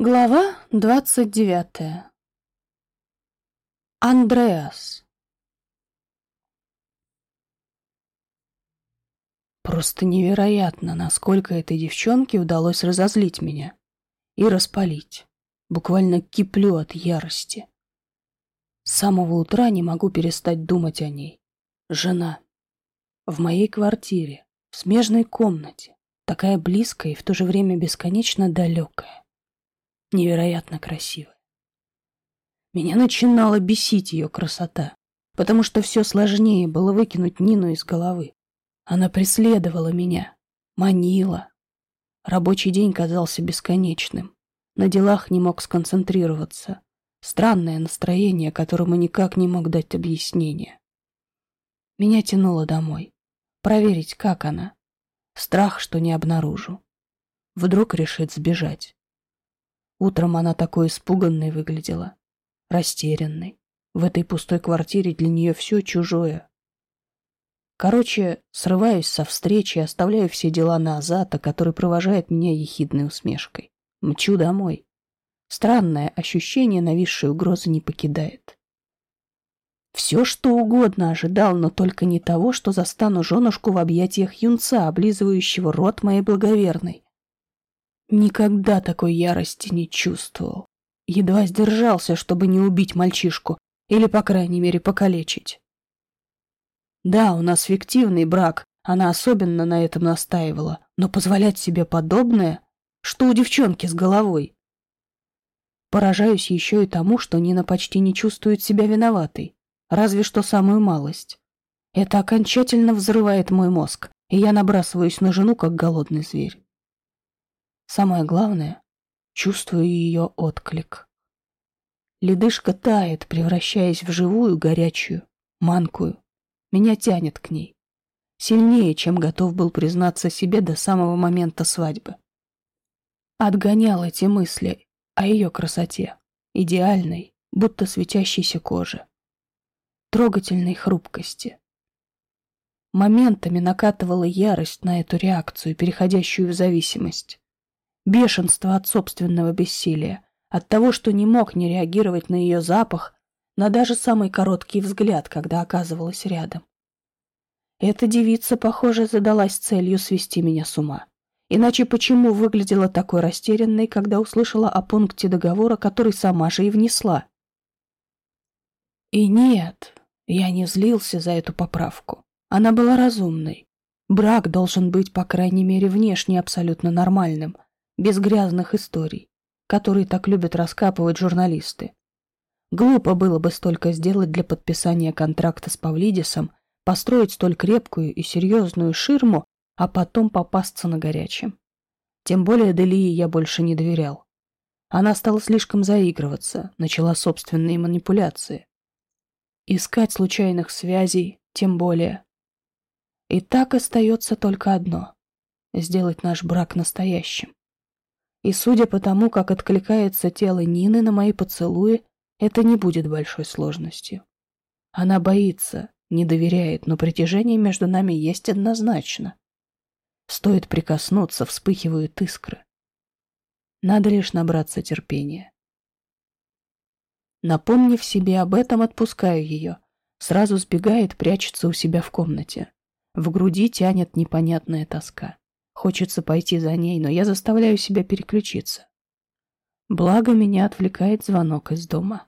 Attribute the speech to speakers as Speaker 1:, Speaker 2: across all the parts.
Speaker 1: Глава двадцать девятая. Андреас. Просто невероятно, насколько этой девчонке удалось разозлить меня и распалить. Буквально киплю от ярости. С самого утра не могу перестать думать о ней. Жена. В моей квартире, в смежной комнате, такая близкая и в то же время бесконечно далекая невероятно красивая. Меня начинала бесить ее красота, потому что все сложнее было выкинуть Нину из головы. Она преследовала меня, манила. Рабочий день казался бесконечным. На делах не мог сконцентрироваться. Странное настроение, которому никак не мог дать объяснение. Меня тянуло домой. Проверить, как она. Страх, что не обнаружу. Вдруг решит сбежать. Утром она такой испуганной выглядела, растерянной. В этой пустой квартире для нее все чужое. Короче, срываюсь со встречи, оставляю все дела на Азата, который провожает меня ехидной усмешкой. Мчу домой. Странное ощущение нависшей угрозы не покидает. Все, что угодно ожидал, но только не того, что застану женушку в объятиях юнца, облизывающего рот моей благоверной. Никогда такой ярости не чувствовал. Едва сдержался, чтобы не убить мальчишку или, по крайней мере, покалечить. Да, у нас фиктивный брак, она особенно на этом настаивала, но позволять себе подобное, что у девчонки с головой? Поражаюсь еще и тому, что Нина почти не чувствует себя виноватой, разве что самую малость. Это окончательно взрывает мой мозг, и я набрасываюсь на жену, как голодный зверь. Самое главное, чувствую ее отклик. Ледышка тает, превращаясь в живую, горячую, манкую. Меня тянет к ней. Сильнее, чем готов был признаться себе до самого момента свадьбы. Отгонял эти мысли о ее красоте, идеальной, будто светящейся коже, трогательной хрупкости. Моментами накатывала ярость на эту реакцию, переходящую в зависимость бешенство от собственного бессилия, от того, что не мог не реагировать на ее запах, на даже самый короткий взгляд, когда оказывалась рядом. Эта девица, похоже, задалась целью свести меня с ума. Иначе почему выглядела такой растерянной, когда услышала о пункте договора, который сама же и внесла? И нет, я не злился за эту поправку. Она была разумной. Брак должен быть, по крайней мере, внешне абсолютно нормальным – без грязных историй, которые так любят раскапывать журналисты. Глупо было бы столько сделать для подписания контракта с Павлидисом, построить столь крепкую и серьезную ширму, а потом попасться на горячем. Тем более Делии я больше не доверял. Она стала слишком заигрываться, начала собственные манипуляции. Искать случайных связей, тем более. И так остается только одно — сделать наш брак настоящим. И судя по тому, как откликается тело Нины на мои поцелуи, это не будет большой сложностью. Она боится, не доверяет, но притяжение между нами есть однозначно. Стоит прикоснуться, вспыхивают искры. Надо лишь набраться терпения. Напомнив себе об этом, отпускаю ее. Сразу сбегает, прячется у себя в комнате. В груди тянет непонятная тоска. Хочется пойти за ней, но я заставляю себя переключиться. Благо меня отвлекает звонок из дома.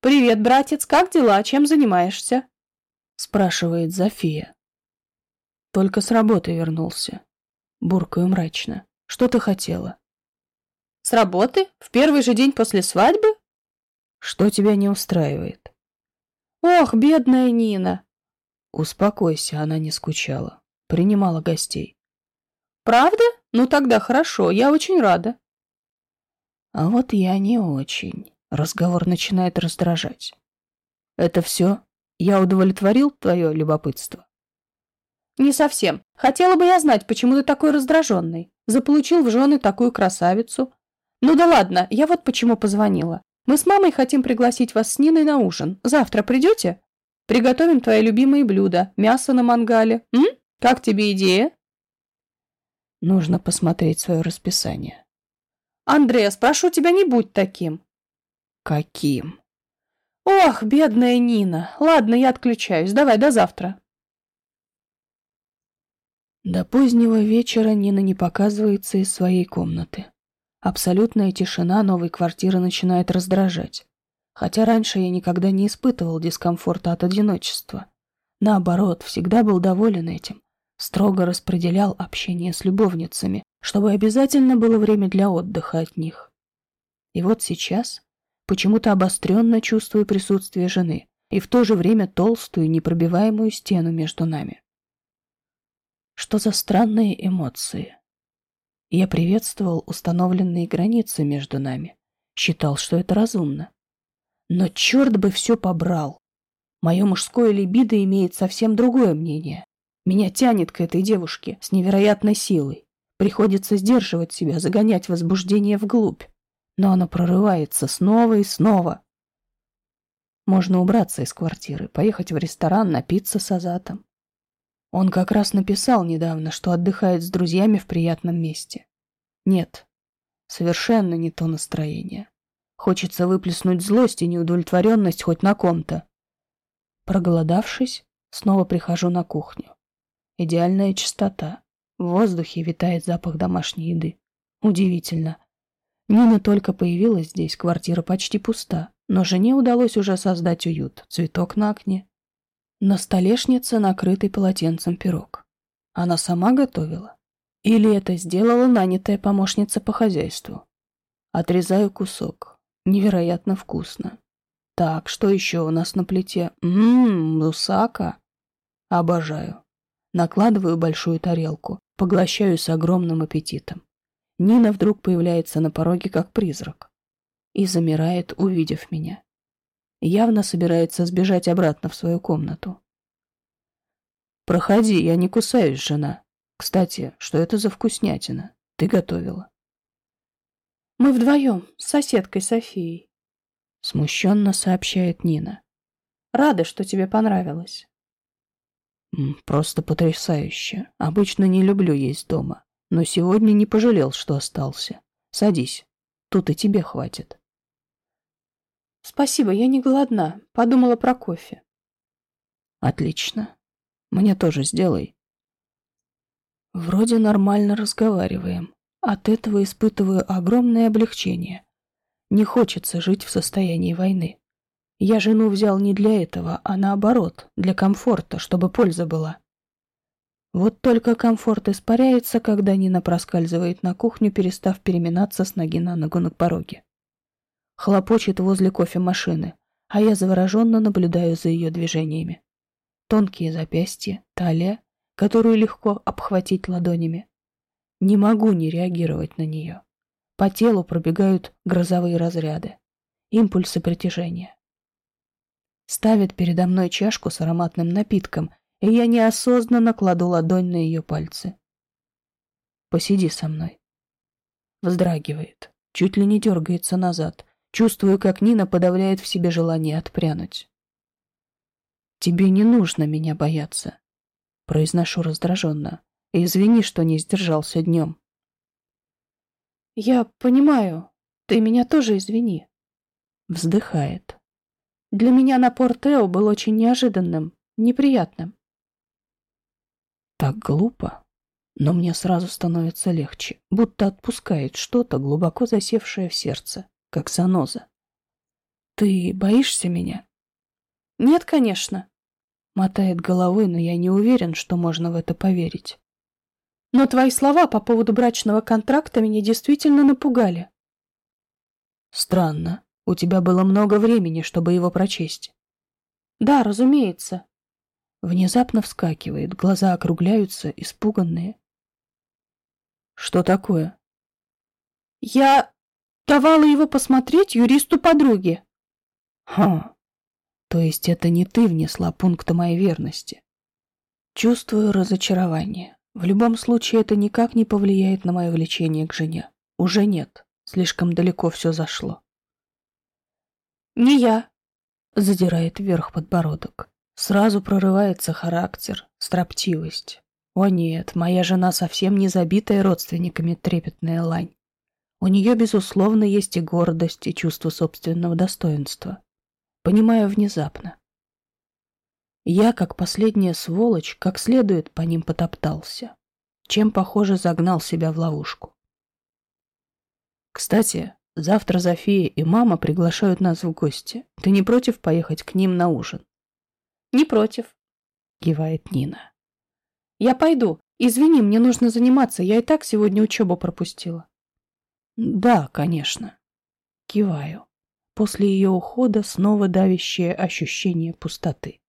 Speaker 1: «Привет, братец, как дела? Чем занимаешься?» спрашивает Зофия. Только с работы вернулся. Буркаю мрачно. Что ты хотела? С работы? В первый же день после свадьбы? Что тебя не устраивает? Ох, бедная Нина. Успокойся, она не скучала. Принимала гостей. Правда? Ну тогда хорошо, я очень рада. А вот я не очень. Разговор начинает раздражать. Это все? Я удовлетворил твое любопытство? Не совсем. Хотела бы я знать, почему ты такой раздраженный. Заполучил в жены такую красавицу. Ну да ладно, я вот почему позвонила. Мы с мамой хотим пригласить вас с Ниной на ужин. Завтра придете? Приготовим твои любимые блюда. Мясо на мангале. М? Как тебе идея? Нужно посмотреть свое расписание. Андреас, прошу тебя, не будь таким.
Speaker 2: Каким?
Speaker 1: Ох, бедная Нина. Ладно, я отключаюсь. Давай, до завтра.
Speaker 2: До позднего вечера Нина не показывается из своей комнаты. Абсолютная тишина новой квартиры начинает раздражать. Хотя раньше я никогда не испытывал дискомфорта от одиночества. Наоборот, всегда был доволен этим. Строго распределял общение с любовницами, чтобы обязательно было время для отдыха от них. И вот сейчас почему-то обостренно чувствую присутствие жены и в то же время толстую, непробиваемую стену между нами. Что за странные эмоции? Я приветствовал установленные границы между нами. Считал, что это разумно. Но черт бы все побрал. Мое мужское либидо имеет совсем другое мнение. Меня тянет к этой девушке с невероятной силой. Приходится сдерживать себя, загонять возбуждение вглубь. Но оно прорывается снова и снова. Можно убраться из квартиры, поехать в ресторан, напиться с Азатом. Он как раз написал недавно, что отдыхает с друзьями в приятном месте. Нет, совершенно не то настроение. Хочется выплеснуть злость и неудовлетворенность хоть на ком-то. Проголодавшись, снова прихожу на кухню. Идеальная чистота. В воздухе витает запах домашней еды. Удивительно. Нина только появилась здесь, квартира почти пуста, но жене удалось уже создать уют. Цветок на окне, на столешнице накрытый полотенцем пирог. Она сама готовила? Или это сделала нанятая помощница по хозяйству? Отрезаю кусок. Невероятно вкусно. Так, что еще у нас на плите? Ммм, мусака. Обожаю. Накладываю большую тарелку, поглощаю с огромным аппетитом. Нина вдруг появляется на пороге как призрак и замирает, увидев меня явно собирается сбежать обратно в свою комнату. «Проходи, я не кусаюсь, жена. Кстати, что это за вкуснятина? Ты готовила?»
Speaker 1: «Мы вдвоем, с соседкой Софией», —
Speaker 2: смущенно сообщает Нина.
Speaker 1: «Рада, что тебе понравилось».
Speaker 2: «Просто потрясающе. Обычно не люблю есть дома, но сегодня не пожалел, что остался. Садись, тут и тебе хватит».
Speaker 1: Спасибо, я не голодна. Подумала про кофе.
Speaker 2: Отлично. Мне тоже сделай. Вроде нормально разговариваем. От этого испытываю огромное облегчение. Не хочется жить в состоянии войны. Я жену взял не для этого, а наоборот, для комфорта, чтобы польза была. Вот только комфорт испаряется, когда Нина проскальзывает на кухню, перестав переминаться с ноги на ногу на пороге хлопочет возле кофемашины, а я завороженно наблюдаю за ее движениями. Тонкие запястья, талия, которую легко обхватить ладонями. Не могу не реагировать на нее. По телу пробегают грозовые разряды, импульсы притяжения. Ставит передо мной чашку с ароматным напитком, и я неосознанно кладу ладонь на ее пальцы. «Посиди со мной». Вздрагивает, чуть ли не дергается назад, Чувствую, как Нина подавляет в себе желание отпрянуть. «Тебе не нужно меня бояться», — произношу раздраженно. «Извини, что не сдержался днем».
Speaker 1: «Я понимаю. Ты меня тоже извини».
Speaker 2: Вздыхает.
Speaker 1: «Для меня напор Тео был очень неожиданным, неприятным».
Speaker 2: Так глупо, но мне сразу становится легче, будто отпускает что-то глубоко засевшее в сердце как заноза. «Ты боишься меня?»
Speaker 1: «Нет, конечно», —
Speaker 2: мотает головой, но я не уверен, что можно в это поверить.
Speaker 1: «Но твои слова по поводу брачного контракта меня действительно напугали».
Speaker 2: «Странно. У тебя было много времени, чтобы его прочесть».
Speaker 1: «Да, разумеется».
Speaker 2: Внезапно вскакивает, глаза округляются, испуганные. «Что такое?»
Speaker 1: «Я...» Давала его посмотреть юристу подруги.
Speaker 2: Ха, то есть это не ты внесла пункт о моей верности. Чувствую разочарование. В любом случае это никак не повлияет на мое влечение к жене. Уже нет. Слишком далеко все зашло.
Speaker 1: Не я.
Speaker 2: Задирает вверх подбородок. Сразу прорывается характер, строптивость. О нет, моя жена совсем не забитая родственниками трепетная лань. У нее, безусловно, есть и гордость, и чувство собственного достоинства. Понимаю внезапно. Я, как последняя сволочь, как следует по ним потоптался, чем, похоже, загнал себя в ловушку. Кстати, завтра Зофия и мама приглашают нас в гости. Ты не против поехать к ним на ужин?
Speaker 1: Не против, кивает Нина. Я пойду. Извини, мне нужно заниматься, я и так сегодня учебу пропустила.
Speaker 2: Да, конечно. Киваю. После ее ухода снова давящее ощущение пустоты.